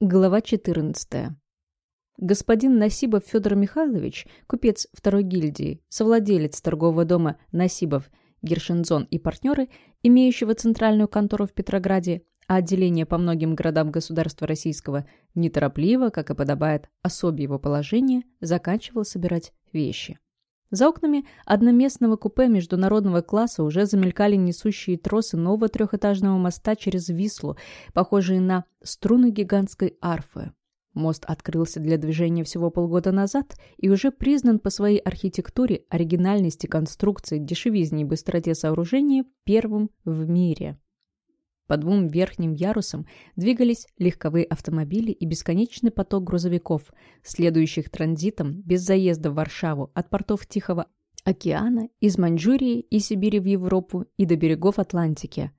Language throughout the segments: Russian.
Глава 14. Господин Насибов Федор Михайлович, купец второй гильдии, совладелец торгового дома Насибов, Гершинзон и партнеры, имеющего центральную контору в Петрограде, а отделение по многим городам государства российского, неторопливо, как и подобает особе его положения, заканчивал собирать вещи. За окнами одноместного купе международного класса уже замелькали несущие тросы нового трехэтажного моста через Вислу, похожие на струны гигантской арфы. Мост открылся для движения всего полгода назад и уже признан по своей архитектуре, оригинальности конструкции, дешевизне и быстроте сооружения первым в мире. По двум верхним ярусам двигались легковые автомобили и бесконечный поток грузовиков, следующих транзитом без заезда в Варшаву от портов Тихого океана, из Маньчжурии и Сибири в Европу и до берегов Атлантики.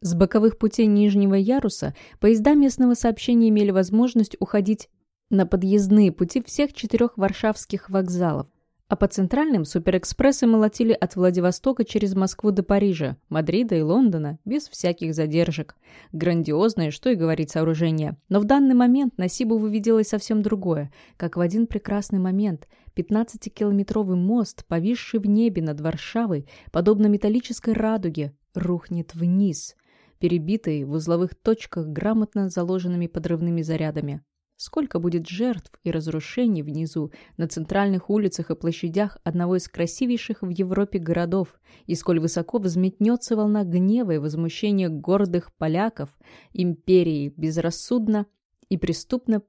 С боковых путей нижнего яруса поезда местного сообщения имели возможность уходить на подъездные пути всех четырех варшавских вокзалов, а по центральным суперэкспрессы молотили от Владивостока через Москву до Парижа, Мадрида и Лондона, без всяких задержек. Грандиозное, что и говорить, сооружение. Но в данный момент на Сибову виделось совсем другое. Как в один прекрасный момент 15-километровый мост, повисший в небе над Варшавой, подобно металлической радуге, рухнет вниз, перебитый в узловых точках грамотно заложенными подрывными зарядами. Сколько будет жертв и разрушений внизу, на центральных улицах и площадях одного из красивейших в Европе городов, и сколь высоко взметнется волна гнева и возмущения гордых поляков, империи безрассудно и преступно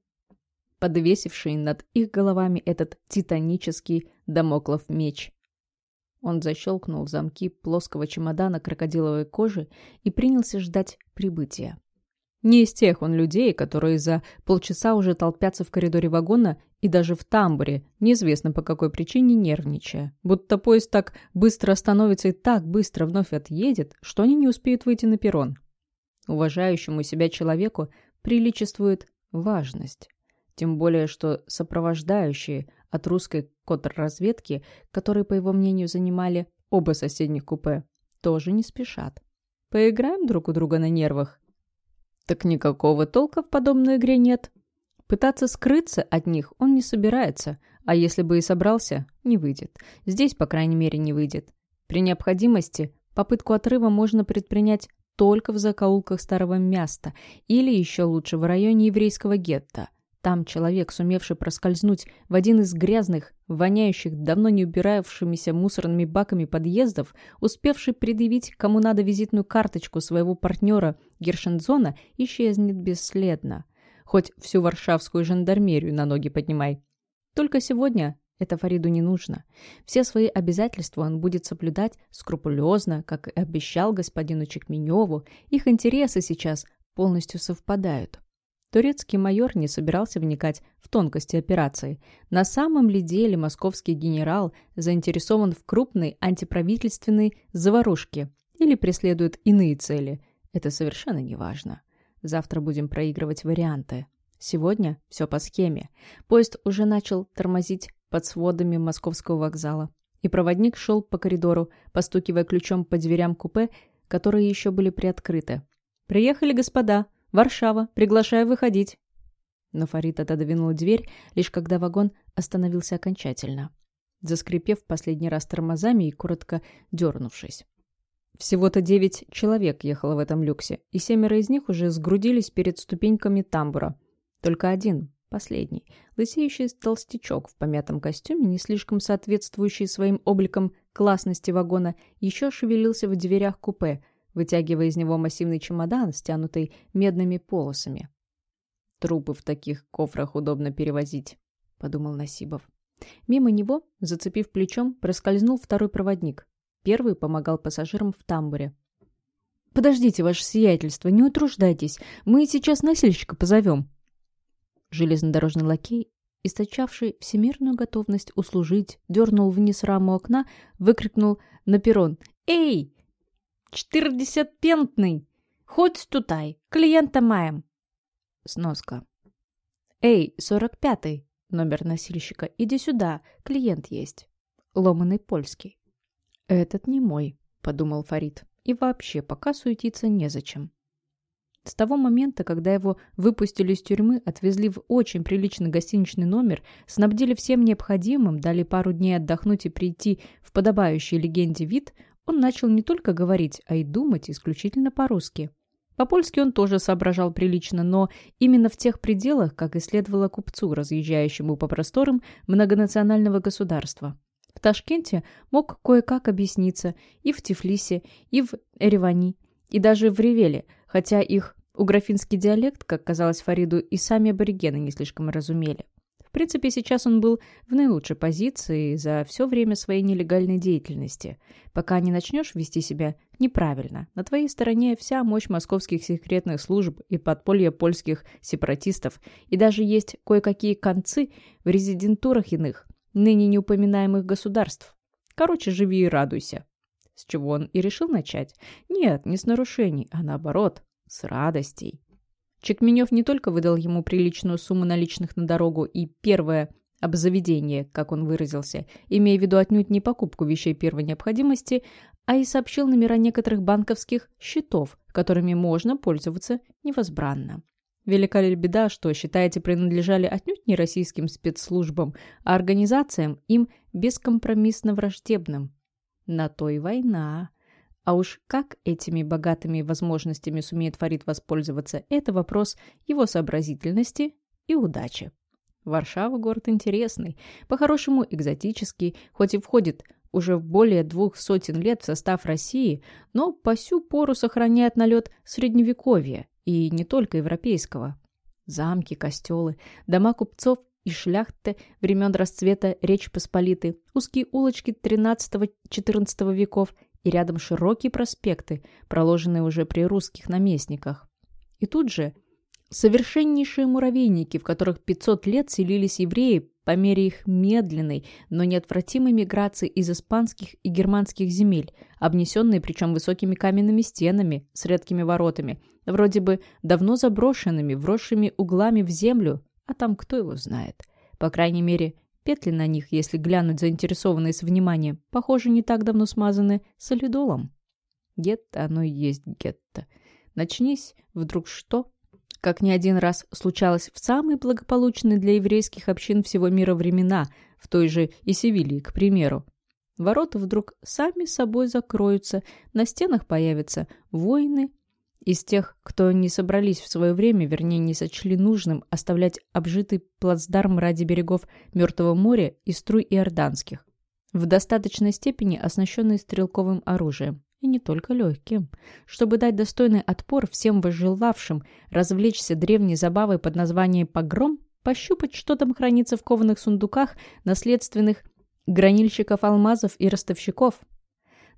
подвесившей над их головами этот титанический домоклов меч. Он защелкнул замки плоского чемодана крокодиловой кожи и принялся ждать прибытия. Не из тех он людей, которые за полчаса уже толпятся в коридоре вагона и даже в тамбуре, неизвестно по какой причине нервничая. Будто поезд так быстро остановится и так быстро вновь отъедет, что они не успеют выйти на перрон. Уважающему себя человеку приличествует важность. Тем более, что сопровождающие от русской контрразведки, которые, по его мнению, занимали оба соседних купе, тоже не спешат. Поиграем друг у друга на нервах так никакого толка в подобной игре нет. Пытаться скрыться от них он не собирается, а если бы и собрался, не выйдет. Здесь, по крайней мере, не выйдет. При необходимости попытку отрыва можно предпринять только в закоулках старого места или еще лучше в районе еврейского гетто – там человек, сумевший проскользнуть в один из грязных, воняющих, давно не убиравшимися мусорными баками подъездов, успевший предъявить кому надо визитную карточку своего партнера Гершензона, исчезнет бесследно. Хоть всю варшавскую жандармерию на ноги поднимай. Только сегодня это Фариду не нужно. Все свои обязательства он будет соблюдать скрупулезно, как и обещал господину Чекменеву. Их интересы сейчас полностью совпадают. Турецкий майор не собирался вникать в тонкости операции. На самом ли деле московский генерал заинтересован в крупной антиправительственной заварушке или преследует иные цели? Это совершенно не важно. Завтра будем проигрывать варианты. Сегодня все по схеме. Поезд уже начал тормозить под сводами московского вокзала. И проводник шел по коридору, постукивая ключом по дверям купе, которые еще были приоткрыты. «Приехали, господа!» «Варшава. Приглашаю выходить». Но Фарид отодвинул дверь, лишь когда вагон остановился окончательно, заскрипев последний раз тормозами и коротко дернувшись. Всего-то девять человек ехало в этом люксе, и семеро из них уже сгрудились перед ступеньками тамбура. Только один, последний, лысеющий толстячок в помятом костюме, не слишком соответствующий своим обликом классности вагона, еще шевелился в дверях купе, вытягивая из него массивный чемодан, стянутый медными полосами. «Трупы в таких кофрах удобно перевозить», — подумал Насибов. Мимо него, зацепив плечом, проскользнул второй проводник. Первый помогал пассажирам в тамбуре. «Подождите, ваше сиятельство, не утруждайтесь. Мы сейчас носильщика позовем». Железнодорожный лакей, источавший всемирную готовность услужить, дернул вниз раму окна, выкрикнул на перрон. «Эй, Чотирдесятпентний. Хоть тутай. Клиента маем. Сноска. Эй, сорок пятый. Номер носильщика. Иди сюда. Клиент есть. Ломаный польский. Этот не мой, подумал Фарид. И вообще, пока суетиться незачем. С того момента, когда его выпустили из тюрьмы, отвезли в очень приличный гостиничный номер, снабдили всем необходимым, дали пару дней отдохнуть и прийти в подобающий легенде вид, он начал не только говорить, а и думать исключительно по-русски. По-польски он тоже соображал прилично, но именно в тех пределах, как и следовало купцу, разъезжающему по просторам многонационального государства. В Ташкенте мог кое-как объясниться и в Тифлисе, и в Эревани, и даже в Ревеле, хотя их уграфинский диалект, как казалось Фариду, и сами аборигены не слишком разумели. Принципе, сейчас он был в наилучшей позиции за все время своей нелегальной деятельности. Пока не начнешь вести себя неправильно, на твоей стороне вся мощь московских секретных служб и подполья польских сепаратистов, и даже есть кое-какие концы в резидентурах иных, ныне неупоминаемых государств. Короче, живи и радуйся. С чего он и решил начать? Нет, не с нарушений, а наоборот, с радостей. Чекменев не только выдал ему приличную сумму наличных на дорогу и первое обзаведение, как он выразился, имея в виду отнюдь не покупку вещей первой необходимости, а и сообщил номера некоторых банковских счетов, которыми можно пользоваться невозбранно. Велика ли беда, что, считаете, принадлежали отнюдь не российским спецслужбам, а организациям им бескомпромиссно враждебным. На то и война. А уж как этими богатыми возможностями сумеет Фарид воспользоваться, это вопрос его сообразительности и удачи. Варшава – город интересный, по-хорошему экзотический, хоть и входит уже в более двух сотен лет в состав России, но по сю пору сохраняет налет Средневековья, и не только европейского. Замки, костелы, дома купцов и шляхты времен расцвета Речи Посполитой, узкие улочки XIII-XIV веков и рядом широкие проспекты, проложенные уже при русских наместниках. И тут же совершеннейшие муравейники, в которых 500 лет селились евреи по мере их медленной, но неотвратимой миграции из испанских и германских земель, обнесенные причем высокими каменными стенами с редкими воротами, вроде бы давно заброшенными, вросшими углами в землю, а там кто его знает. По крайней мере, петли на них, если глянуть заинтересованные с вниманием, похоже, не так давно смазаны солидолом. Гетто оно и есть гетто. Начнись, вдруг что? Как не один раз случалось в самые благополучные для еврейских общин всего мира времена, в той же и Севилье, к примеру. Ворота вдруг сами собой закроются, на стенах появятся воины, из тех, кто не собрались в свое время, вернее, не сочли нужным оставлять обжитый плацдарм ради берегов Мертвого моря и струй иорданских, в достаточной степени оснащенные стрелковым оружием, и не только легким, чтобы дать достойный отпор всем возжелавшим развлечься древней забавой под названием «погром», пощупать, что там хранится в кованых сундуках наследственных гранильщиков алмазов и ростовщиков –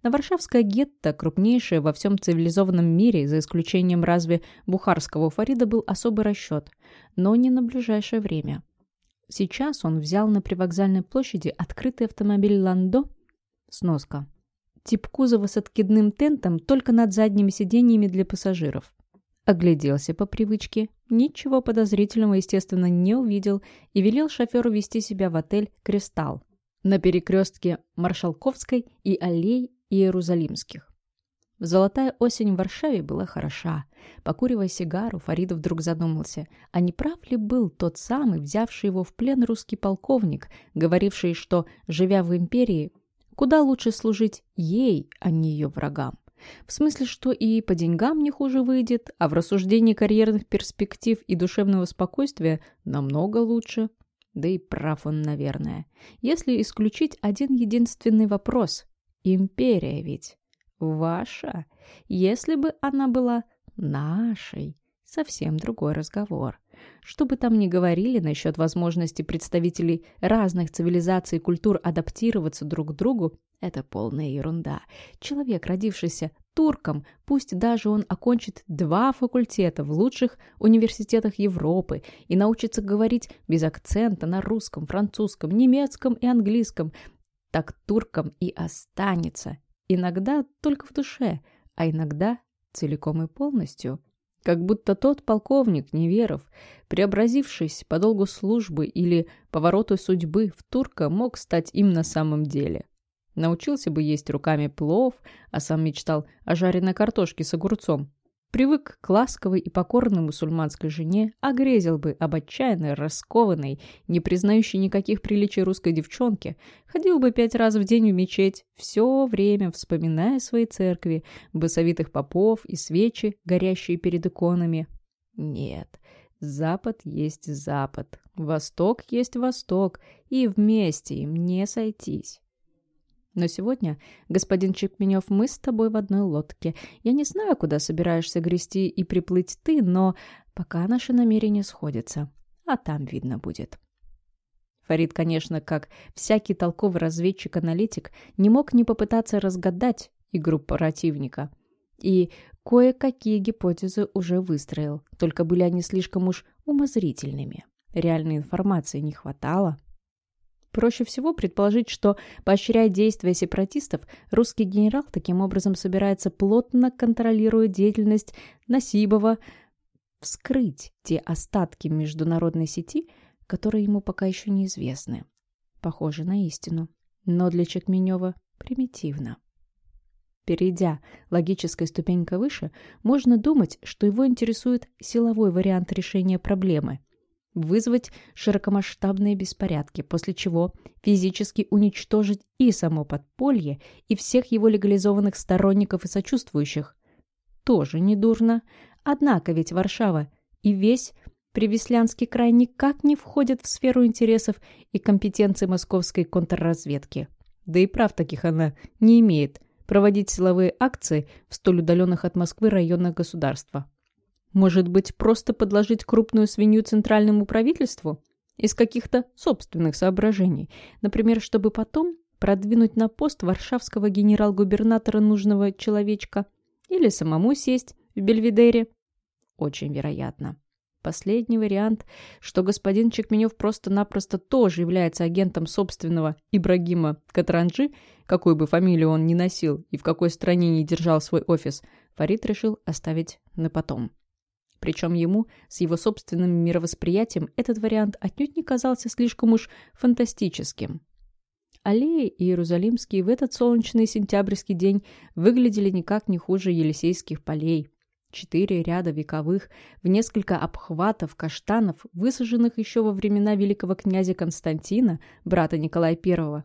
на Варшавское гетто, крупнейшее во всем цивилизованном мире, за исключением разве Бухарского Фарида был особый расчет, но не на ближайшее время. Сейчас он взял на привокзальной площади открытый автомобиль «Ландо» сноска. Тип кузова с откидным тентом только над задними сиденьями для пассажиров. Огляделся по привычке, ничего подозрительного, естественно, не увидел и велел шоферу вести себя в отель «Кристалл» на перекрестке Маршалковской и аллей Иерусалимских. Золотая осень в Варшаве была хороша. Покуривая сигару, Фарид вдруг задумался, а не прав ли был тот самый, взявший его в плен русский полковник, говоривший, что, живя в империи, куда лучше служить ей, а не ее врагам. В смысле, что и по деньгам не хуже выйдет, а в рассуждении карьерных перспектив и душевного спокойствия намного лучше. Да и прав он, наверное. Если исключить один единственный вопрос, Империя ведь ваша. Если бы она была нашей, совсем другой разговор. Что бы там ни говорили насчет возможности представителей разных цивилизаций и культур адаптироваться друг к другу, это полная ерунда. Человек, родившийся турком, пусть даже он окончит два факультета в лучших университетах Европы и научится говорить без акцента на русском, французском, немецком и английском, так турком и останется. Иногда только в душе, а иногда целиком и полностью. Как будто тот полковник Неверов, преобразившись по долгу службы или повороту судьбы в турка, мог стать им на самом деле. Научился бы есть руками плов, а сам мечтал о жареной картошке с огурцом. Привык к ласковой и покорной мусульманской жене, огрезил бы об отчаянной, раскованной, не признающей никаких приличий русской девчонке, ходил бы пять раз в день в мечеть, все время вспоминая свои церкви, басовитых попов и свечи, горящие перед иконами. Нет, Запад есть Запад, Восток есть Восток, и вместе им не сойтись. Но сегодня, господин Чекменев, мы с тобой в одной лодке. Я не знаю, куда собираешься грести и приплыть ты, но пока наши намерения сходятся. А там видно будет. Фарид, конечно, как всякий толковый разведчик-аналитик, не мог не попытаться разгадать игру противника. И кое-какие гипотезы уже выстроил, только были они слишком уж умозрительными. Реальной информации не хватало. Проще всего предположить, что, поощряя действия сепаратистов, русский генерал таким образом собирается плотно контролируя деятельность Насибова, вскрыть те остатки международной сети, которые ему пока еще неизвестны. Похоже на истину, но для Чекменева примитивно. Перейдя логической ступенькой выше, можно думать, что его интересует силовой вариант решения проблемы – вызвать широкомасштабные беспорядки, после чего физически уничтожить и само подполье, и всех его легализованных сторонников и сочувствующих. Тоже недурно. Однако ведь Варшава и весь Привеслянский край никак не входят в сферу интересов и компетенции московской контрразведки. Да и прав таких она не имеет проводить силовые акции в столь удаленных от Москвы районах государства. Может быть, просто подложить крупную свинью центральному правительству? Из каких-то собственных соображений. Например, чтобы потом продвинуть на пост варшавского генерал-губернатора нужного человечка или самому сесть в Бельведере? Очень вероятно. Последний вариант, что господин Чекменев просто-напросто тоже является агентом собственного Ибрагима Катранджи, какую бы фамилию он ни носил и в какой стране не держал свой офис, Фарид решил оставить на потом. Причем ему, с его собственным мировосприятием, этот вариант отнюдь не казался слишком уж фантастическим. Аллеи Иерусалимские в этот солнечный сентябрьский день выглядели никак не хуже Елисейских полей. Четыре ряда вековых, в несколько обхватов каштанов, высаженных еще во времена великого князя Константина, брата Николая I,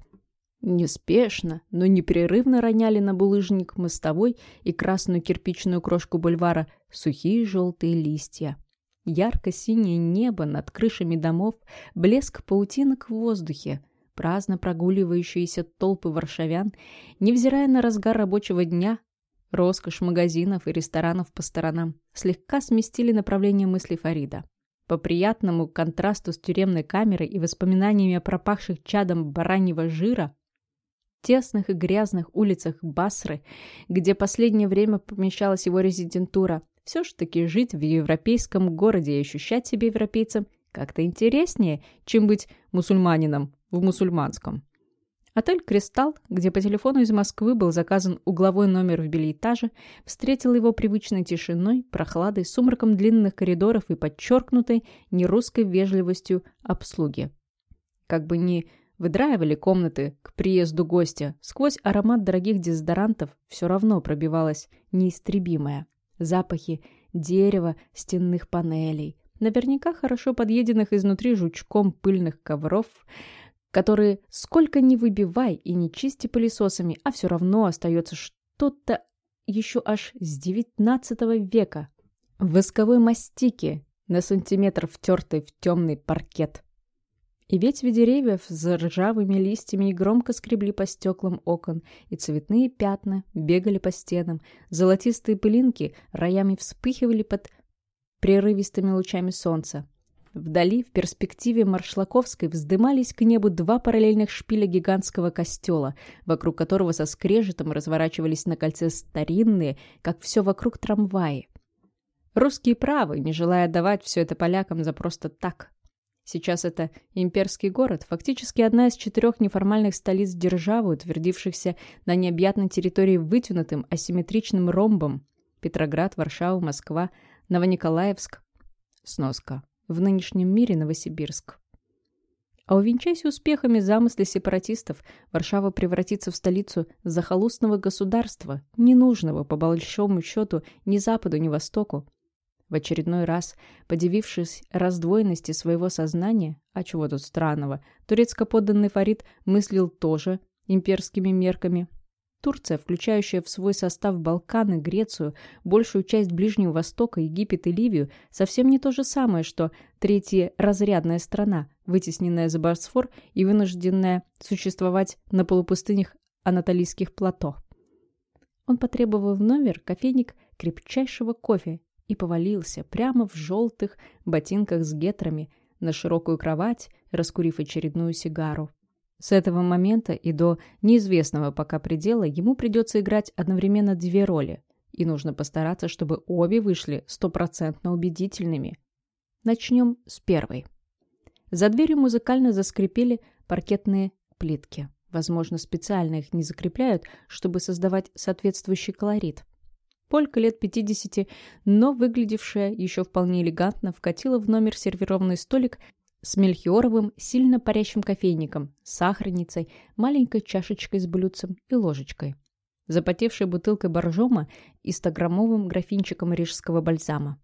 Неспешно, но непрерывно роняли на булыжник мостовой и красную кирпичную крошку бульвара сухие желтые листья. Ярко-синее небо над крышами домов, блеск паутинок в воздухе, праздно прогуливающиеся толпы варшавян, невзирая на разгар рабочего дня, роскошь магазинов и ресторанов по сторонам, слегка сместили направление мысли Фарида. По приятному контрасту с тюремной камерой и воспоминаниями о пропахших чадом бараньего жира, тесных и грязных улицах Басры, где последнее время помещалась его резидентура, все ж таки жить в европейском городе и ощущать себя европейцем как-то интереснее, чем быть мусульманином в мусульманском. Отель «Кристалл», где по телефону из Москвы был заказан угловой номер в билетаже, встретил его привычной тишиной, прохладой, сумраком длинных коридоров и подчеркнутой нерусской вежливостью обслуги. Как бы ни выдраивали комнаты к приезду гостя, сквозь аромат дорогих дезодорантов все равно пробивалась неистребимая. Запахи дерева, стенных панелей, наверняка хорошо подъеденных изнутри жучком пыльных ковров, которые сколько ни выбивай и не чисти пылесосами, а все равно остается что-то еще аж с девятнадцатого века. Восковой мастики на сантиметр втертый в темный паркет. И ветви деревьев с ржавыми листьями громко скребли по стеклам окон, и цветные пятна бегали по стенам, золотистые пылинки роями вспыхивали под прерывистыми лучами солнца. Вдали, в перспективе Маршлаковской, вздымались к небу два параллельных шпиля гигантского костела, вокруг которого со скрежетом разворачивались на кольце старинные, как все вокруг трамваи. Русские правы, не желая давать все это полякам за просто так. Сейчас это имперский город, фактически одна из четырех неформальных столиц державы, утвердившихся на необъятной территории вытянутым асимметричным ромбом. Петроград, Варшава, Москва, Новониколаевск. Сноска. В нынешнем мире Новосибирск. А увенчайся успехами замысли сепаратистов, Варшава превратится в столицу захолустного государства, ненужного, по большому счету, ни Западу, ни Востоку. В очередной раз, подивившись раздвоенности своего сознания, а чего тут странного, турецко-подданный Фарид мыслил тоже имперскими мерками. Турция, включающая в свой состав Балканы, Грецию, большую часть Ближнего Востока, Египет и Ливию, совсем не то же самое, что третья разрядная страна, вытесненная за Босфор и вынужденная существовать на полупустынях Анатолийских плато. Он потребовал в номер кофейник крепчайшего кофе и повалился прямо в желтых ботинках с гетрами на широкую кровать, раскурив очередную сигару. С этого момента и до неизвестного пока предела ему придется играть одновременно две роли, и нужно постараться, чтобы обе вышли стопроцентно убедительными. Начнем с первой. За дверью музыкально заскрипели паркетные плитки. Возможно, специально их не закрепляют, чтобы создавать соответствующий колорит. Полька лет 50, но выглядевшая еще вполне элегантно, вкатила в номер сервированный столик с мельхиоровым, сильно парящим кофейником, сахарницей, маленькой чашечкой с блюдцем и ложечкой, запотевшей бутылкой боржома и стограммовым графинчиком рижского бальзама.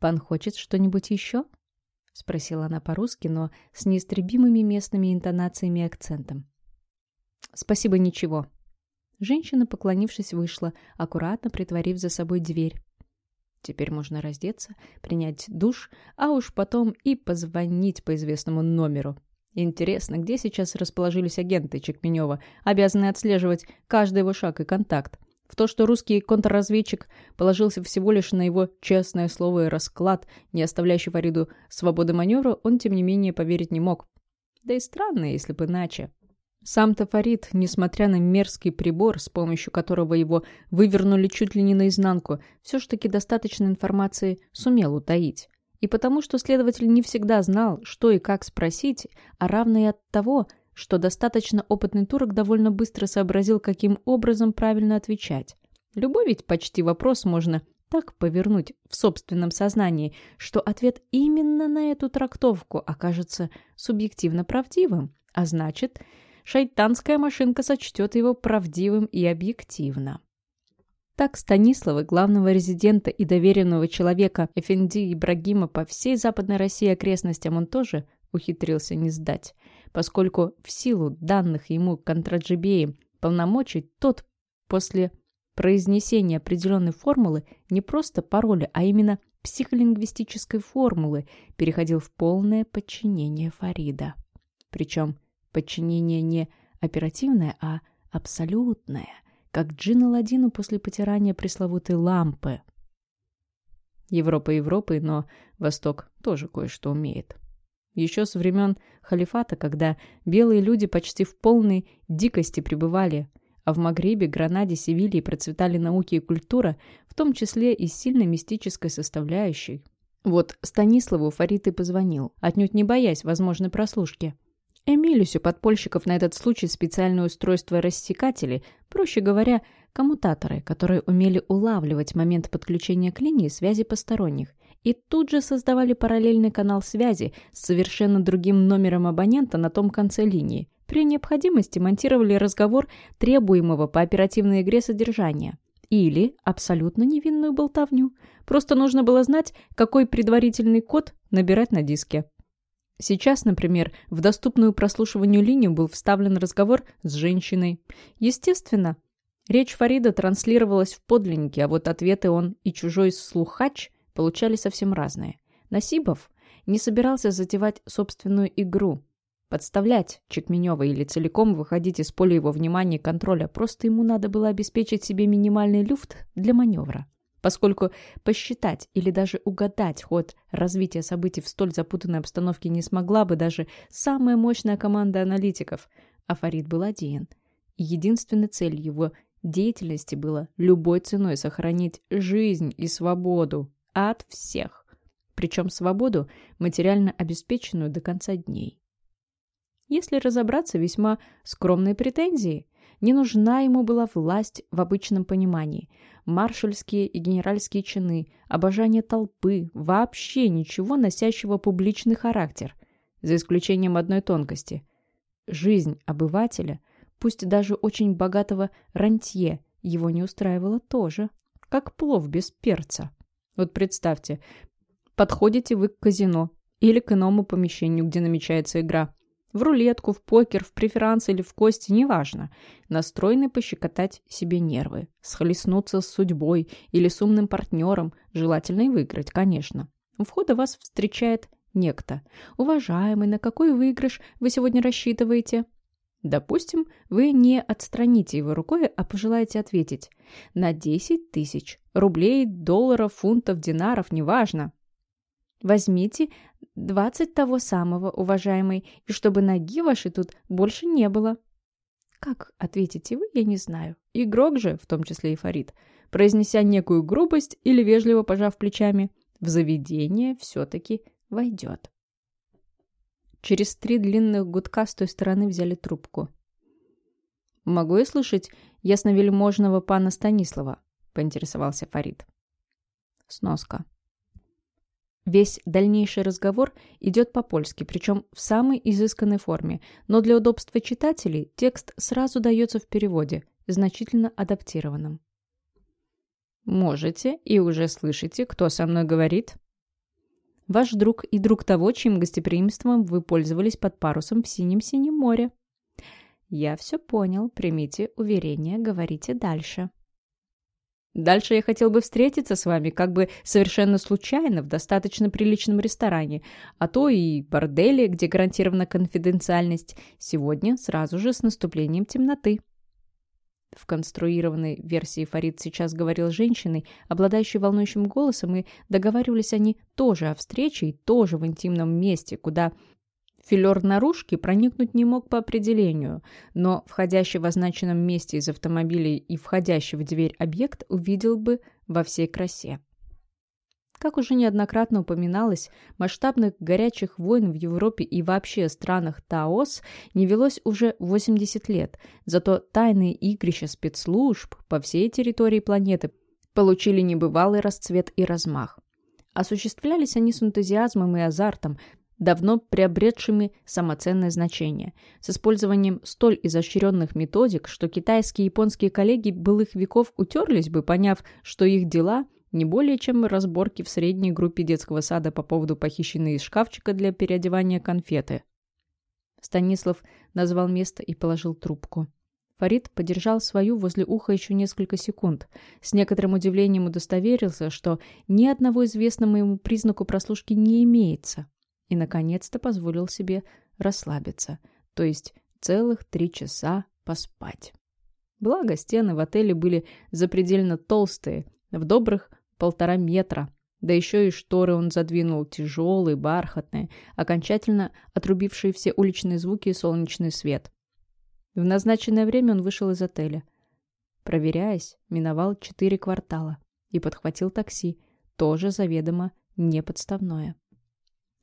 «Пан хочет что-нибудь еще?» — спросила она по-русски, но с неистребимыми местными интонациями и акцентом. «Спасибо, ничего». Женщина, поклонившись, вышла, аккуратно притворив за собой дверь. Теперь можно раздеться, принять душ, а уж потом и позвонить по известному номеру. Интересно, где сейчас расположились агенты Чекменева, обязанные отслеживать каждый его шаг и контакт? В то, что русский контрразведчик положился всего лишь на его честное слово и расклад, не оставляющий Фариду свободы маневра, он, тем не менее, поверить не мог. Да и странно, если бы иначе. Сам-то несмотря на мерзкий прибор, с помощью которого его вывернули чуть ли не наизнанку, все ж таки достаточно информации сумел утаить. И потому, что следователь не всегда знал, что и как спросить, а равно и от того, что достаточно опытный турок довольно быстро сообразил, каким образом правильно отвечать. Любой ведь почти вопрос можно так повернуть в собственном сознании, что ответ именно на эту трактовку окажется субъективно правдивым, а значит – шайтанская машинка сочтет его правдивым и объективно. Так Станислава, главного резидента и доверенного человека Эфенди Ибрагима по всей Западной России окрестностям он тоже ухитрился не сдать, поскольку в силу данных ему контраджибеем полномочий тот после произнесения определенной формулы не просто пароля, а именно психолингвистической формулы переходил в полное подчинение Фарида. Причем Подчинение не оперативное, а абсолютное, как Джин Аладдину после потирания пресловутой лампы. Европа Европой, но Восток тоже кое-что умеет. Еще с времен халифата, когда белые люди почти в полной дикости пребывали, а в Магрибе, Гранаде, Севилье процветали науки и культура, в том числе и сильно мистической составляющей. Вот Станиславу Фарид и позвонил, отнюдь не боясь возможной прослушки – Эмилюс у подпольщиков на этот случай специальное устройство рассекатели, проще говоря, коммутаторы, которые умели улавливать момент подключения к линии связи посторонних, и тут же создавали параллельный канал связи с совершенно другим номером абонента на том конце линии. При необходимости монтировали разговор требуемого по оперативной игре содержания. Или абсолютно невинную болтовню. Просто нужно было знать, какой предварительный код набирать на диске. Сейчас, например, в доступную прослушиванию линию был вставлен разговор с женщиной. Естественно, речь Фарида транслировалась в подлиннике, а вот ответы он и чужой слухач получали совсем разные. Насибов не собирался затевать собственную игру, подставлять Чекменева или целиком выходить из поля его внимания и контроля, просто ему надо было обеспечить себе минимальный люфт для маневра поскольку посчитать или даже угадать ход развития событий в столь запутанной обстановке не смогла бы даже самая мощная команда аналитиков, а Фарид был один. И единственной целью его деятельности было любой ценой сохранить жизнь и свободу от всех, причем свободу, материально обеспеченную до конца дней. Если разобраться, весьма скромные претензии. Не нужна ему была власть в обычном понимании – маршальские и генеральские чины, обожание толпы, вообще ничего носящего публичный характер. за исключением одной тонкости. Жизнь обывателя, пусть даже очень богатого рантье, его не устраивала тоже, как плов без перца. Вот представьте, подходите вы к казино или к иному помещению, где намечается игра. В рулетку, в покер, в преферанс или в кости, неважно. Настроены пощекотать себе нервы, схлестнуться с судьбой или с умным партнером, желательно и выиграть, конечно. У входа вас встречает некто. Уважаемый, на какой выигрыш вы сегодня рассчитываете? Допустим, вы не отстраните его рукой, а пожелаете ответить. На 10 тысяч. Рублей, долларов, фунтов, динаров, неважно. Возьмите 20 того самого, уважаемый, и чтобы ноги вашей тут больше не было. Как ответите вы, я не знаю. Игрок же, в том числе и Фарид, произнеся некую грубость или вежливо пожав плечами, в заведение все-таки войдет. Через три длинных гудка с той стороны взяли трубку. «Могу я слышать ясновельможного пана Станислава?» — поинтересовался Фарид. Сноска. Весь дальнейший разговор идет по-польски, причем в самой изысканной форме, но для удобства читателей текст сразу дается в переводе, значительно адаптированном. «Можете и уже слышите, кто со мной говорит?» Ваш друг и друг того, чьим гостеприимством вы пользовались под парусом в Синем-Синем море. Я все понял, примите уверение, говорите дальше. Дальше я хотел бы встретиться с вами как бы совершенно случайно в достаточно приличном ресторане, а то и борделе, где гарантирована конфиденциальность, сегодня сразу же с наступлением темноты. В конструированной версии Фарид сейчас говорил с женщиной, обладающей волнующим голосом, и договаривались они тоже о встрече и тоже в интимном месте, куда филер наружки проникнуть не мог по определению, но входящий в означенном месте из автомобиля и входящий в дверь объект увидел бы во всей красе. Как уже неоднократно упоминалось, масштабных горячих войн в Европе и вообще странах Таос не велось уже 80 лет, зато тайные игрища спецслужб по всей территории планеты получили небывалый расцвет и размах. Осуществлялись они с энтузиазмом и азартом, давно приобретшими самоценное значение, с использованием столь изощренных методик, что китайские и японские коллеги былых веков утерлись бы, поняв, что их дела – не более чем разборки в средней группе детского сада по поводу похищенной из шкафчика для переодевания конфеты. Станислав назвал место и положил трубку. Фарид подержал свою возле уха еще несколько секунд. С некоторым удивлением удостоверился, что ни одного известного ему признаку прослушки не имеется. И, наконец-то, позволил себе расслабиться. То есть целых три часа поспать. Благо, стены в отеле были запредельно толстые, в добрых полтора метра. Да еще и шторы он задвинул, тяжелые, бархатные, окончательно отрубившие все уличные звуки и солнечный свет. В назначенное время он вышел из отеля. Проверяясь, миновал четыре квартала и подхватил такси, тоже заведомо неподставное.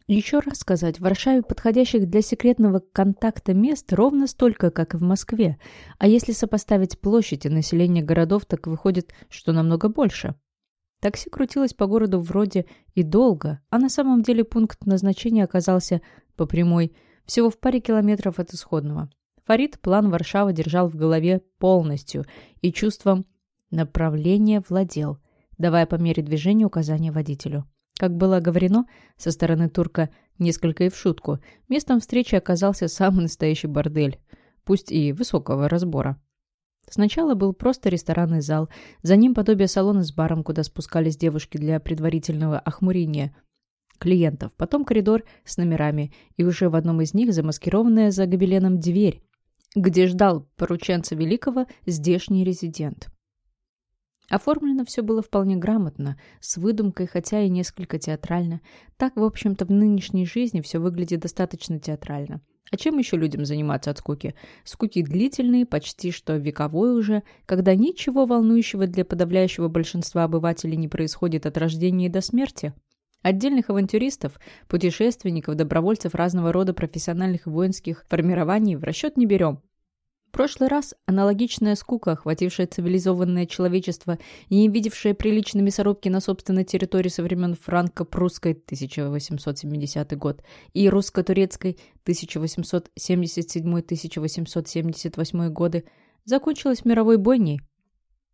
Еще раз сказать, в Варшаве подходящих для секретного контакта мест ровно столько, как и в Москве, а если сопоставить площадь и население городов, так выходит, что намного больше. Такси крутилось по городу вроде и долго, а на самом деле пункт назначения оказался по прямой, всего в паре километров от исходного. Фарид план Варшавы держал в голове полностью и чувством направления владел, давая по мере движения указания водителю. Как было говорено со стороны турка несколько и в шутку, местом встречи оказался самый настоящий бордель, пусть и высокого разбора. Сначала был просто ресторанный зал, за ним подобие салона с баром, куда спускались девушки для предварительного охмурения клиентов, потом коридор с номерами, и уже в одном из них замаскированная за гобеленом дверь, где ждал порученца Великого здешний резидент. Оформлено все было вполне грамотно, с выдумкой, хотя и несколько театрально. Так, в общем-то, в нынешней жизни все выглядит достаточно театрально. А чем еще людям заниматься от скуки? Скуки длительные, почти что вековой уже, когда ничего волнующего для подавляющего большинства обывателей не происходит от рождения до смерти. Отдельных авантюристов, путешественников, добровольцев разного рода профессиональных и воинских формирований в расчет не берем. В прошлый раз аналогичная скука, охватившая цивилизованное человечество и не видевшая приличной мясорубки на собственной территории со времен франко-прусской 1870 год и русско-турецкой 1877-1878 годы, закончилась мировой бойней.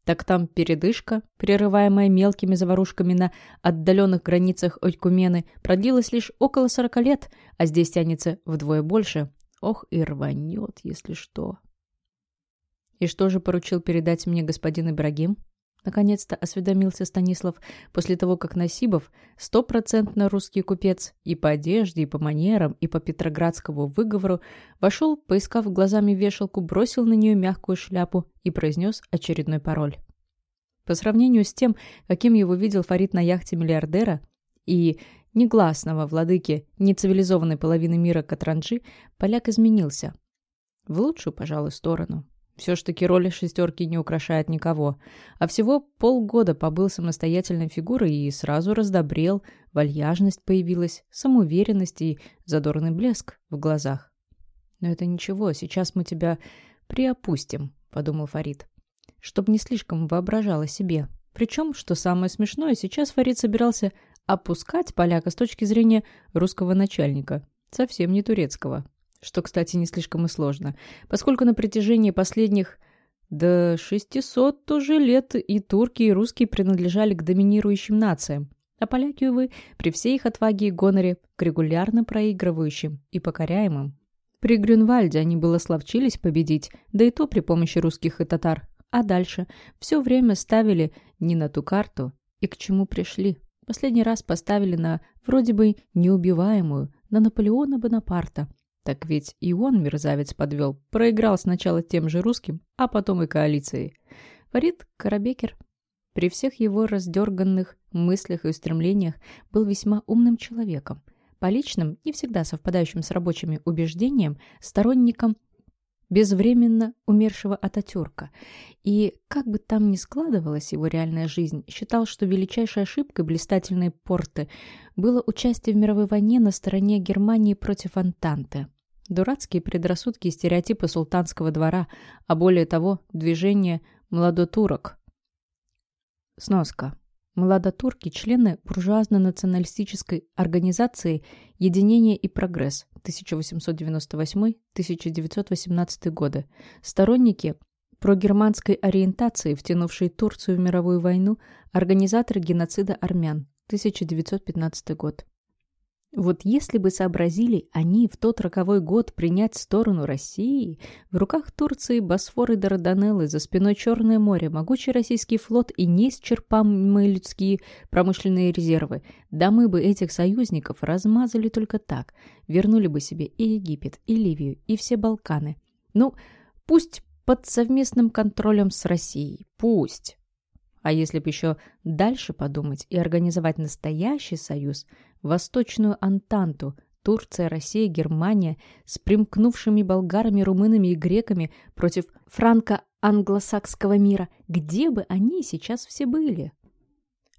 Так там передышка, прерываемая мелкими заварушками на отдаленных границах Ойкумены, продлилась лишь около 40 лет, а здесь тянется вдвое больше. Ох и рванет, если что. «И что же поручил передать мне господин Ибрагим?» Наконец-то осведомился Станислав после того, как Насибов, стопроцентно русский купец, и по одежде, и по манерам, и по петроградскому выговору, вошел, поискав глазами вешалку, бросил на нее мягкую шляпу и произнес очередной пароль. По сравнению с тем, каким его видел Фарид на яхте миллиардера и негласного владыки нецивилизованной половины мира Катранджи, поляк изменился. В лучшую, пожалуй, сторону. Все ж таки роли шестерки не украшает никого. А всего полгода побыл самостоятельной фигурой и сразу раздобрел, вальяжность появилась, самоуверенность и задорный блеск в глазах. «Но это ничего, сейчас мы тебя приопустим», — подумал Фарид. «Чтоб не слишком воображал о себе. Причем, что самое смешное, сейчас Фарид собирался опускать поляка с точки зрения русского начальника, совсем не турецкого что, кстати, не слишком и сложно, поскольку на протяжении последних до 600 тоже лет и турки, и русские принадлежали к доминирующим нациям, а поляки, увы, при всей их отваге и гоноре, к регулярно проигрывающим и покоряемым. При Грюнвальде они было словчились победить, да и то при помощи русских и татар, а дальше все время ставили не на ту карту и к чему пришли. Последний раз поставили на вроде бы неубиваемую, на Наполеона Бонапарта – так ведь и он, мерзавец, подвел. Проиграл сначала тем же русским, а потом и коалицией. Фарид Карабекер при всех его раздерганных мыслях и устремлениях был весьма умным человеком. По личным, не всегда совпадающим с рабочими убеждениям, сторонником безвременно умершего Ататюрка. И, как бы там ни складывалась его реальная жизнь, считал, что величайшей ошибкой блистательной порты было участие в мировой войне на стороне Германии против Антанты. Дурацкие предрассудки и стереотипы султанского двора, а более того, движение «младотурок». Сноска. Младотурки – члены буржуазно-националистической организации «Единение и прогресс» 1898-1918 годы, сторонники прогерманской ориентации, втянувшие Турцию в мировую войну, организаторы геноцида армян 1915 год. Вот если бы сообразили они в тот роковой год принять сторону России, в руках Турции Босфор и Дарданеллы, за спиной Черное море, могучий российский флот и неисчерпаемые людские промышленные резервы, да мы бы этих союзников размазали только так, вернули бы себе и Египет, и Ливию, и все Балканы. Ну, пусть под совместным контролем с Россией, пусть. А если бы еще дальше подумать и организовать настоящий союз, Восточную Антанту, Турция, Россия, Германия, с примкнувшими болгарами, румынами и греками против франко-англосакского мира, где бы они сейчас все были?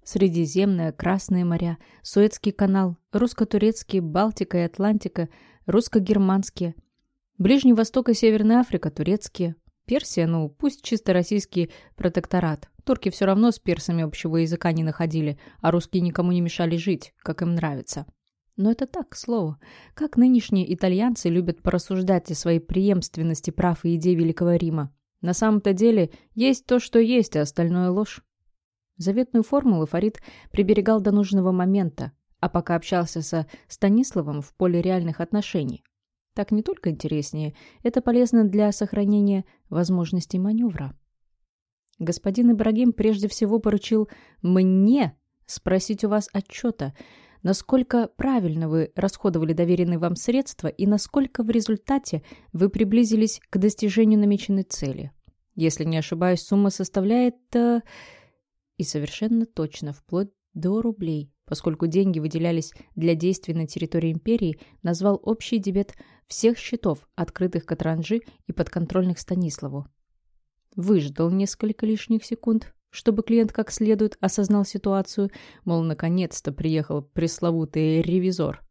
Средиземное, Красное моря, Суэцкий канал, русско-турецкие, Балтика и Атлантика, русско-германские, Ближний Восток и Северная Африка, турецкие, Персия, ну, пусть чисто российский протекторат. Турки все равно с персами общего языка не находили, а русские никому не мешали жить, как им нравится. Но это так, к слову. Как нынешние итальянцы любят порассуждать о своей преемственности прав и идей Великого Рима. На самом-то деле есть то, что есть, а остальное ложь. Заветную формулу Фарид приберегал до нужного момента, а пока общался со Станиславом в поле реальных отношений. Так не только интереснее, это полезно для сохранения возможностей маневра. Господин Ибрагим прежде всего поручил мне спросить у вас отчета, насколько правильно вы расходовали доверенные вам средства и насколько в результате вы приблизились к достижению намеченной цели. Если не ошибаюсь, сумма составляет... Э, и совершенно точно, вплоть до рублей, поскольку деньги выделялись для действий на территории империи, назвал общий дебет всех счетов, открытых Катранжи и подконтрольных Станиславу. Выждал несколько лишних секунд, чтобы клиент как следует осознал ситуацию, мол, наконец-то приехал пресловутый ревизор.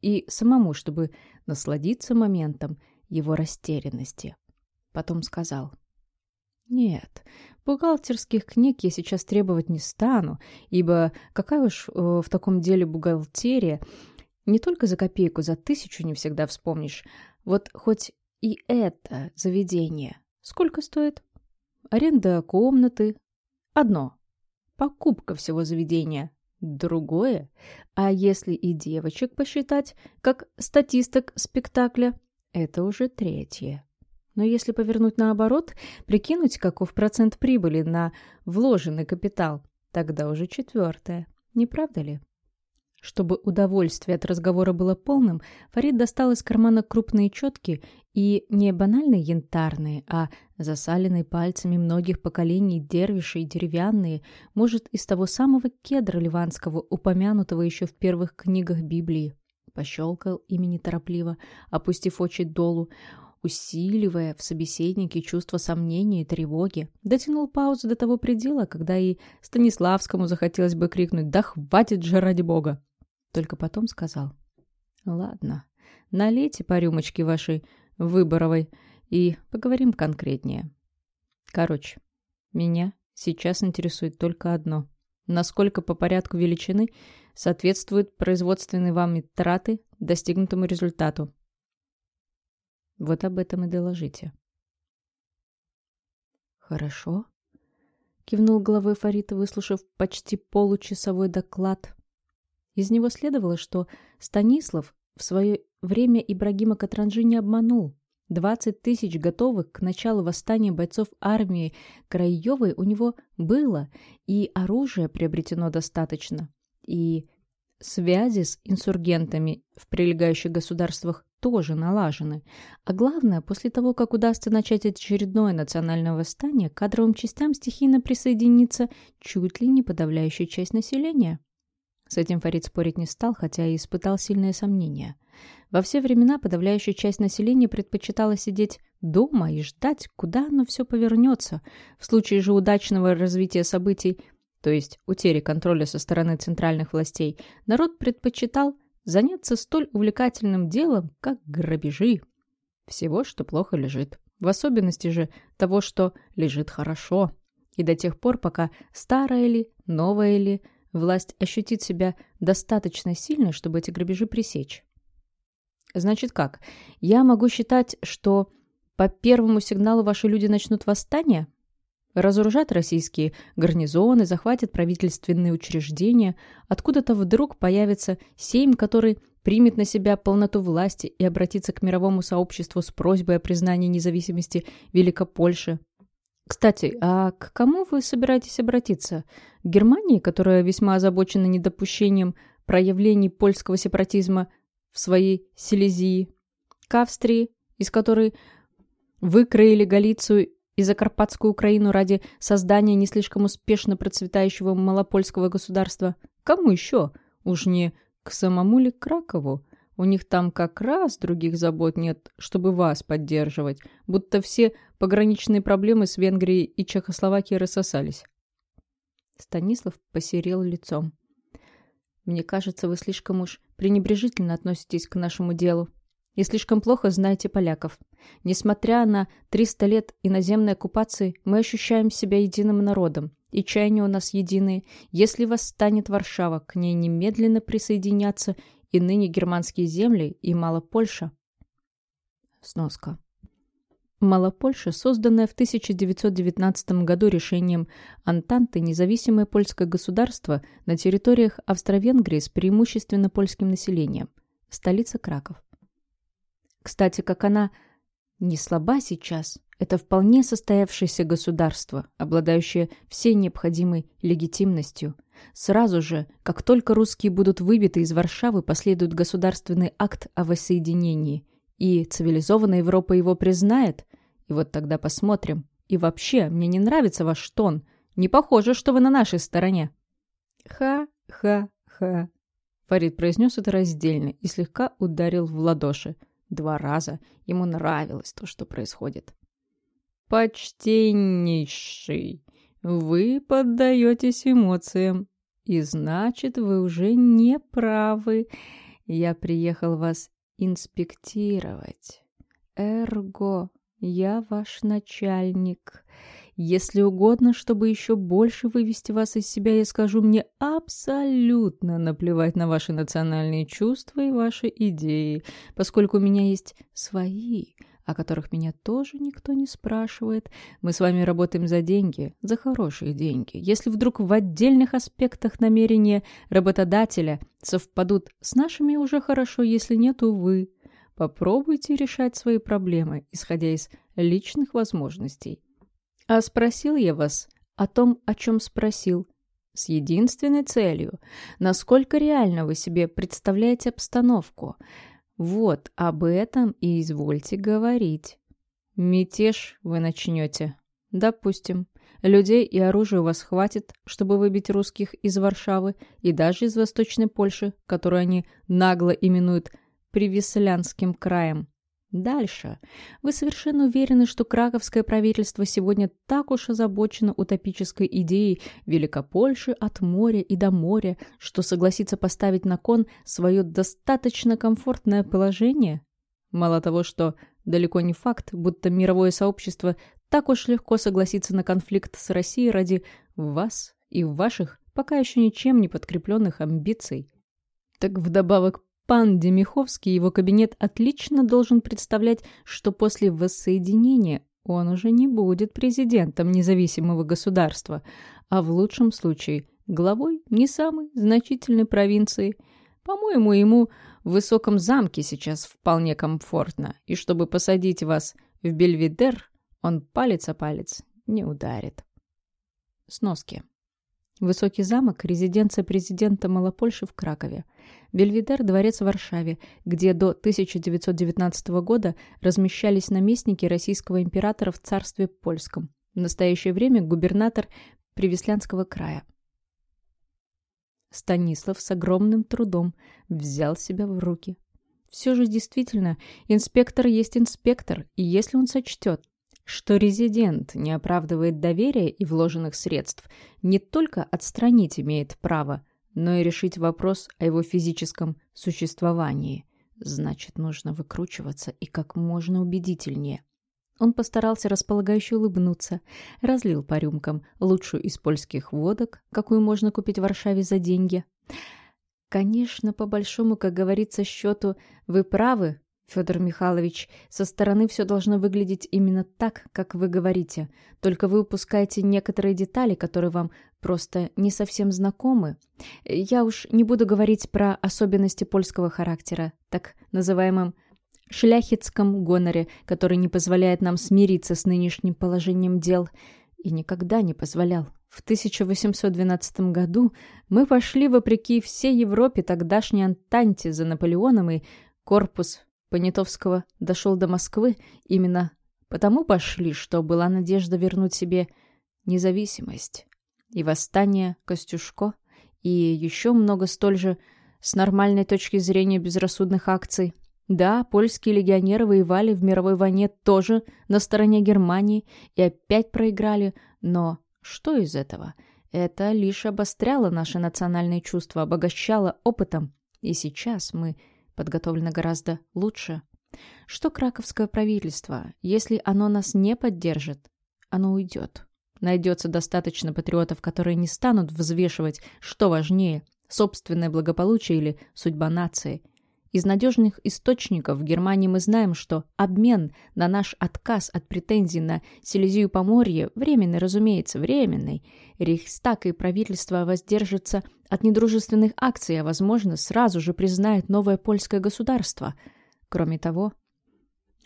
И самому, чтобы насладиться моментом его растерянности. Потом сказал. «Нет, бухгалтерских книг я сейчас требовать не стану, ибо какая уж э, в таком деле бухгалтерия, не только за копейку, за тысячу не всегда вспомнишь. Вот хоть и это заведение. Сколько стоит? Аренда комнаты. Одно. Покупка всего заведения. Другое. А если и девочек посчитать, как статисток спектакля, это уже третье. Но если повернуть наоборот, прикинуть, каков процент прибыли на вложенный капитал, тогда уже четвертое. Не правда ли? Чтобы удовольствие от разговора было полным, Фарид достал из кармана крупные четки и не банальные янтарные, а засаленные пальцами многих поколений дервишей деревянные, может, из того самого кедра ливанского, упомянутого еще в первых книгах Библии. Пощелкал ими неторопливо, опустив очи долу, усиливая в собеседнике чувство сомнения и тревоги. Дотянул паузу до того предела, когда и Станиславскому захотелось бы крикнуть «Да хватит же ради бога!» Только потом сказал. «Ладно, налейте по рюмочке вашей выборовой и поговорим конкретнее. Короче, меня сейчас интересует только одно. Насколько по порядку величины соответствуют производственные вами траты достигнутому результату? Вот об этом и доложите. Хорошо. Кивнул головой Фарита, выслушав почти получасовой доклад. Из него следовало, что Станислав в свое время Ибрагима Катранжи не обманул. 20 тысяч готовых к началу восстания бойцов армии Краевой у него было, и оружия приобретено достаточно, и связи с инсургентами в прилегающих государствах тоже налажены. А главное, после того, как удастся начать очередное национальное восстание, кадровым частям стихийно присоединится чуть ли не подавляющая часть населения. С этим Фарид спорить не стал, хотя и испытал сильные сомнения. Во все времена подавляющая часть населения предпочитала сидеть дома и ждать, куда оно все повернется. В случае же удачного развития событий, то есть утери контроля со стороны центральных властей, народ предпочитал заняться столь увлекательным делом, как грабежи. Всего, что плохо лежит. В особенности же того, что лежит хорошо. И до тех пор, пока старое ли, новое ли – Власть ощутит себя достаточно сильно, чтобы эти грабежи пресечь. Значит как? Я могу считать, что по первому сигналу ваши люди начнут восстание? Разоружат российские гарнизоны, захватят правительственные учреждения. Откуда-то вдруг появится сейм, который примет на себя полноту власти и обратится к мировому сообществу с просьбой о признании независимости Великопольши. Кстати, а к кому вы собираетесь обратиться? К Германии, которая весьма озабочена недопущением проявлений польского сепаратизма в своей Силезии? К Австрии, из которой выкроили Галицию и Закарпатскую Украину ради создания не слишком успешно процветающего малопольского государства? Кому еще? Уж не к самому ли Кракову? У них там как раз других забот нет, чтобы вас поддерживать, будто все пограничные проблемы с Венгрией и Чехословакией рассосались. Станислав посерел лицом. «Мне кажется, вы слишком уж пренебрежительно относитесь к нашему делу и слишком плохо знаете поляков. Несмотря на 300 лет иноземной оккупации, мы ощущаем себя единым народом, и чаяния у нас единые. Если восстанет Варшава, к ней немедленно присоединятся и ныне германские земли, и Малопольша. Сноска. Малопольша, созданная в 1919 году решением Антанты независимое польское государство на территориях Австро-Венгрии с преимущественно польским населением. Столица Краков. Кстати, как она не слаба сейчас, это вполне состоявшееся государство, обладающее всей необходимой легитимностью – Сразу же, как только русские будут выбиты из Варшавы, последует государственный акт о воссоединении. И цивилизованная Европа его признает. И вот тогда посмотрим. И вообще, мне не нравится ваш тон. Не похоже, что вы на нашей стороне. Ха-ха-ха. Фарид произнес это раздельно и слегка ударил в ладоши. Два раза. Ему нравилось то, что происходит. «Почтеннейший!» Вы поддаетесь эмоциям, и значит, вы уже не правы. Я приехал вас инспектировать. Эрго, я ваш начальник. Если угодно, чтобы еще больше вывести вас из себя, я скажу мне абсолютно наплевать на ваши национальные чувства и ваши идеи, поскольку у меня есть свои, о которых меня тоже никто не спрашивает. Мы с вами работаем за деньги, за хорошие деньги. Если вдруг в отдельных аспектах намерения работодателя совпадут с нашими, уже хорошо, если нет, увы. Попробуйте решать свои проблемы, исходя из личных возможностей. А спросил я вас о том, о чем спросил, с единственной целью, насколько реально вы себе представляете обстановку. Вот об этом и извольте говорить. Мятеж вы начнете. Допустим. Людей и оружия у вас хватит, чтобы выбить русских из Варшавы и даже из Восточной Польши, которую они нагло именуют Привислянским краем. Дальше. Вы совершенно уверены, что краковское правительство сегодня так уж озабочено утопической идеей Великопольши от моря и до моря, что согласится поставить на кон свое достаточно комфортное положение? Мало того, что далеко не факт, будто мировое сообщество так уж легко согласится на конфликт с Россией ради вас и ваших пока еще ничем не подкрепленных амбиций. Так вдобавок Пан Демиховский его кабинет отлично должен представлять, что после воссоединения он уже не будет президентом независимого государства, а в лучшем случае главой не самой значительной провинции. По-моему, ему в высоком замке сейчас вполне комфортно, и чтобы посадить вас в Бельведер, он палец о палец не ударит. Сноски. Высокий замок – резиденция президента Малопольши в Кракове. Бельведер – дворец в Варшаве, где до 1919 года размещались наместники российского императора в царстве польском. В настоящее время губернатор Привеслянского края. Станислав с огромным трудом взял себя в руки. Все же действительно, инспектор есть инспектор, и если он сочтет, что резидент не оправдывает доверия и вложенных средств, не только отстранить имеет право, но и решить вопрос о его физическом существовании. Значит, нужно выкручиваться и как можно убедительнее. Он постарался располагающе улыбнуться, разлил по рюмкам лучшую из польских водок, какую можно купить в Варшаве за деньги. Конечно, по большому, как говорится, счету, вы правы, Федор Михайлович, со стороны все должно выглядеть именно так, как вы говорите. Только вы упускаете некоторые детали, которые вам просто не совсем знакомы. Я уж не буду говорить про особенности польского характера, так называемым шляхетском гоноре, который не позволяет нам смириться с нынешним положением дел и никогда не позволял. В 1812 году мы пошли вопреки всей Европе тогдашней Антанте за Наполеоном и корпус Понятовского дошел до Москвы именно потому пошли, что была надежда вернуть себе независимость. И восстание Костюшко, и еще много столь же с нормальной точки зрения безрассудных акций. Да, польские легионеры воевали в мировой войне тоже на стороне Германии и опять проиграли, но что из этого? Это лишь обостряло наши национальные чувства, обогащало опытом. И сейчас мы подготовлено гораздо лучше. Что краковское правительство, если оно нас не поддержит, оно уйдет. Найдется достаточно патриотов, которые не станут взвешивать, что важнее – собственное благополучие или судьба нации – из надежных источников в Германии мы знаем, что обмен на наш отказ от претензий на Силезию Поморье временный, разумеется, временный. Рейхстаг и правительство воздержатся от недружественных акций, а, возможно, сразу же признает новое польское государство. Кроме того,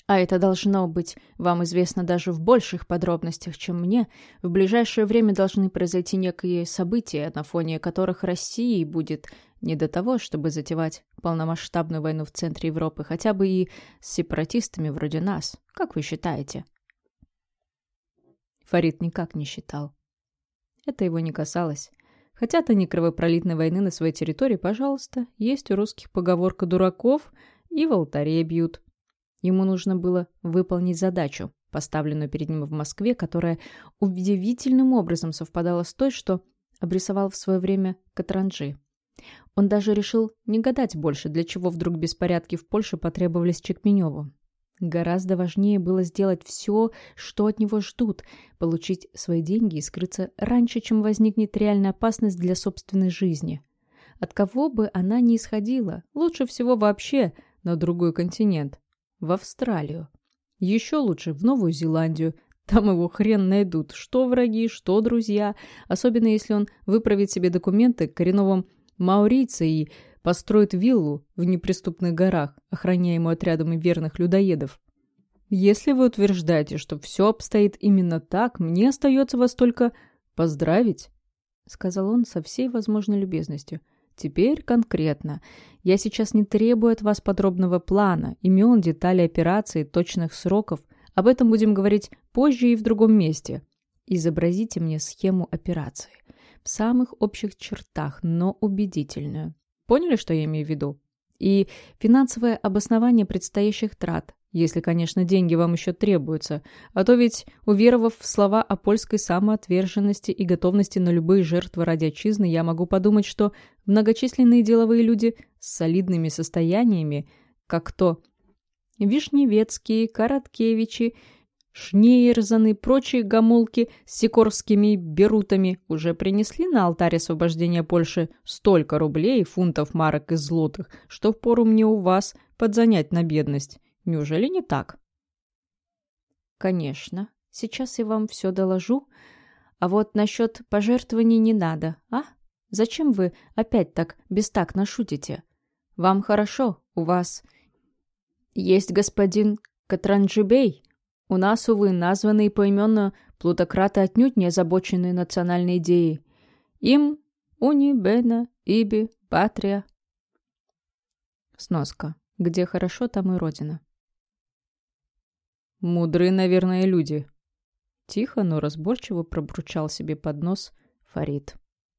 а это должно быть вам известно даже в больших подробностях, чем мне, в ближайшее время должны произойти некие события, на фоне которых России будет не до того, чтобы затевать полномасштабную войну в центре Европы, хотя бы и с сепаратистами вроде нас. Как вы считаете? Фарид никак не считал. Это его не касалось. Хотят они кровопролитной войны на своей территории, пожалуйста. Есть у русских поговорка «дураков» и в алтаре бьют. Ему нужно было выполнить задачу, поставленную перед ним в Москве, которая удивительным образом совпадала с той, что обрисовал в свое время Катранжи. Он даже решил не гадать больше, для чего вдруг беспорядки в Польше потребовались Чекменеву. Гораздо важнее было сделать все, что от него ждут, получить свои деньги и скрыться раньше, чем возникнет реальная опасность для собственной жизни. От кого бы она ни исходила, лучше всего вообще на другой континент, в Австралию. Еще лучше в Новую Зеландию, там его хрен найдут, что враги, что друзья, особенно если он выправит себе документы к коренновым Маурийца и построит виллу в неприступных горах, охраняемую отрядами верных людоедов. Если вы утверждаете, что все обстоит именно так, мне остается вас только поздравить, — сказал он со всей возможной любезностью. Теперь конкретно. Я сейчас не требую от вас подробного плана, имен, деталей операции, точных сроков. Об этом будем говорить позже и в другом месте. Изобразите мне схему операции. В самых общих чертах, но убедительную. Поняли, что я имею в виду? И финансовое обоснование предстоящих трат, если, конечно, деньги вам еще требуются. А то ведь, уверовав в слова о польской самоотверженности и готовности на любые жертвы ради отчизны, я могу подумать, что многочисленные деловые люди с солидными состояниями, как то Вишневецкие, Короткевичи Шнейрзаны, прочие гамулки с сикорскими берутами уже принесли на алтарь освобождения Польши столько рублей, фунтов, марок и злотых, что впору мне у вас подзанять на бедность. Неужели не так? Конечно. Сейчас я вам все доложу. А вот насчет пожертвований не надо, а? Зачем вы опять так бестактно шутите? Вам хорошо, у вас есть господин Катранджибей, у нас, увы, названные поименно плутократы отнюдь не озабочены национальной идеей. Им уни, бена, иби, патрия. Сноска. Где хорошо, там и родина. Мудрые, наверное, люди. Тихо, но разборчиво пробручал себе под нос Фарид.